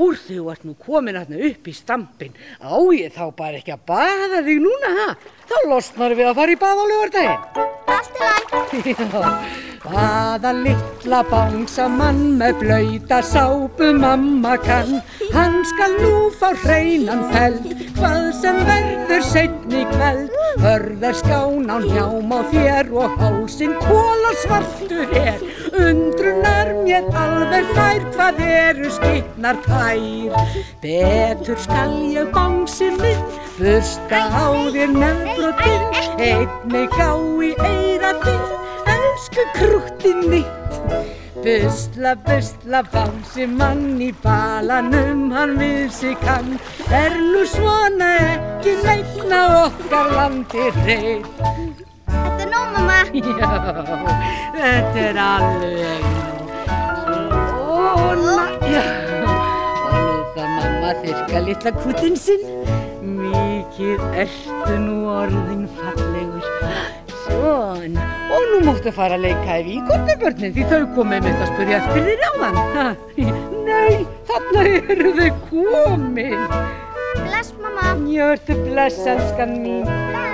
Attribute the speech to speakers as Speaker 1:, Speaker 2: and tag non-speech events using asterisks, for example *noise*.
Speaker 1: Úr þú ert nú komin hérna upp í stampin. Á ég þá bara ekki að baða þig núna, ha? Þá losnar við að fara í bað á lögardaginn.
Speaker 2: Allt í læg. *laughs*
Speaker 1: Baða litla bánsa mann með blöyta sápu mamma kann. Hann skal nú fá hreinan feld, hvað sem verður setni kveld. Hörðar skánán hjám á þér og hálsin kóla svartur er. Undrunar mér alveg fær hvað eru skipnar tær. Betur skal ég bánsi minn, bursta á þér nefnbrotinn. Einnig gá í eira þinn, elsku krúttinn mitt. Busla, busla, bánsi mann í balanum, hann við sig kann. Er nú svona ekki á okkar landi reyð.
Speaker 2: Þetta er nóg, mamma.
Speaker 1: Já, þetta er alveg þyrka litla kútin sinn. Mikið ertu nú orðin fallegur. Svona, og nú máttu fara að leika í víkordabörnin því þau komið mitt að spyrja eftir þér á þann. Nei, þarna eru þau komin.
Speaker 2: Bless, mamma.
Speaker 1: Já, ertu bless, elskan mín.